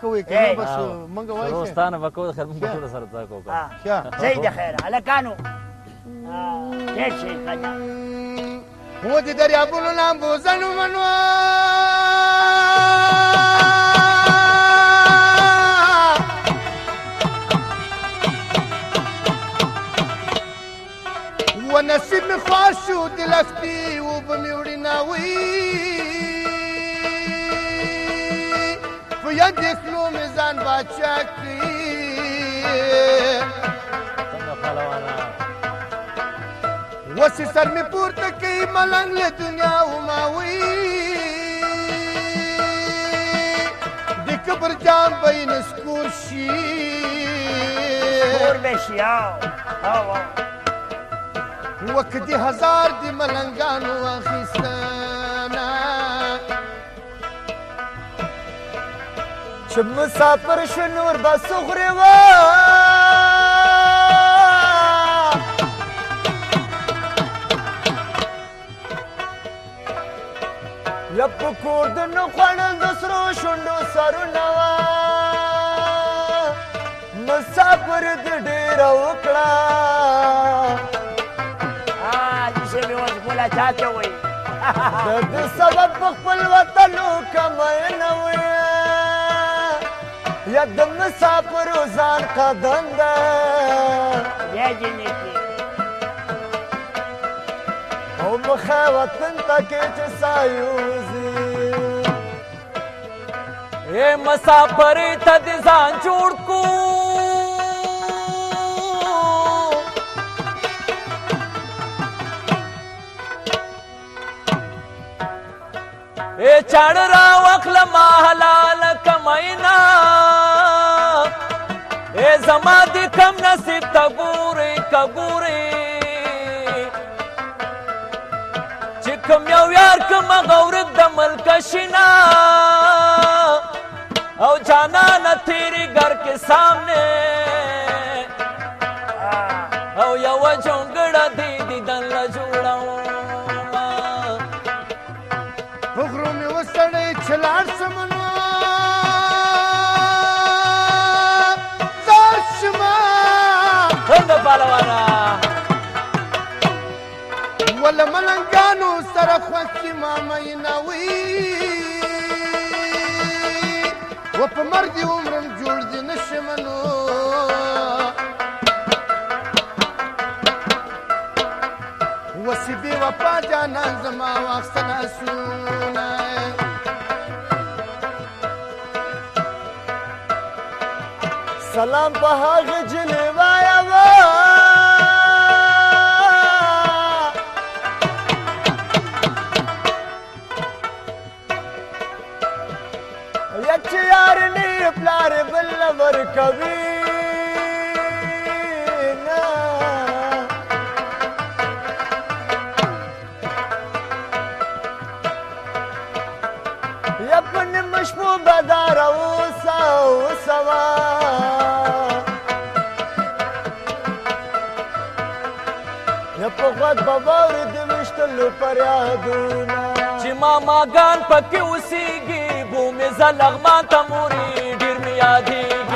کوي کنه بس مونږ وایو روستانه وکړو خیر مونږ ټول سره ځا کوو ښه صحیح ده خیر الکانو ډېر شي کنه هو دې دریابونو نام بوزنو منو و نصیب می خواشو دلستی و بمی وړي ناوي باید یک میزن بچه وسی سر می پورته کوي ملنګ له دنیا وماوي د کبر جام بین سکور شي سکور بشي او وکدي هزار دی ملنګانو اخیسته چې مسافر شو نور بس غره و لپ کور د نو خوړل د سرو شوندو سرونه وا مسافر د ډیر وکړه ا دې سه مې وځه مولا چاته وای د سبب خپل وطن کوم نه وای Yadım misafir uzan kadında Ya cenneti O muhavatın takıcı sayuzi اے مسافر ته ځان جوړ کو اے چاڑ را وقل ما حلال کمائنا اے زما دی کم نصیب تا ګوري کا ګوري چې کوم یو یار کوم غور د ملک شینا او جانا نه تیری گھر کے سامنے او یو جونګ پهلوانا ول ملنګانو سره خوښي ما مینوي و په مرګ عمرم جوړ دي نشمنو وسیدی و پا جانان زما واخسن اسونه سلام په هغه کوي یپن مشمو بدار او سو سوا یپ خود باور د وشتلو پریادونه چې ما ماګان پکې اوسېږي بو مې زلغمان ته موري ډیر مې یادېږي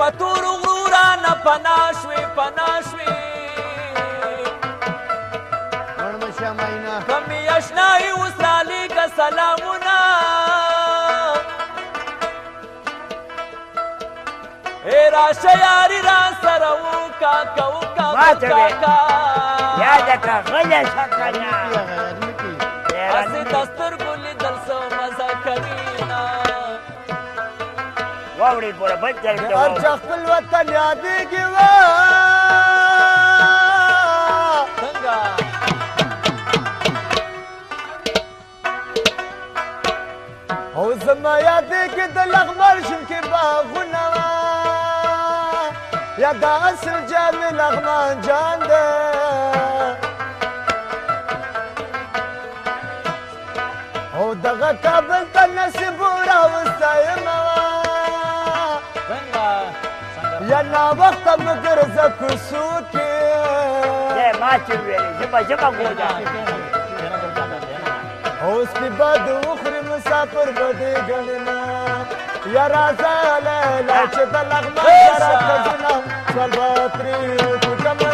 پتور غورا نه پناشوي پناشوي کمی اشنای وسالی کا سلامونه اے راشه یاری را سره وکا کوکا کوکا یاد کا غلې شکنه اسی دستور واوري پورا بچل ته هر چا خپل وطن یادېږي وا څنګه او زما یادېږي د لغمر شم کې باغونه وا یا د اصل جامې لغمان جان دی او دغه کابل ته نصیب راوستایم وا یا ناوخت مګرځه کوڅو کې یې ما چې ویلې جبا جبا ګوجا اوس په بد وخر مسافر بده ګلنا یا راځه لاله چې د لغمان سره کزنا سلواتری کوټه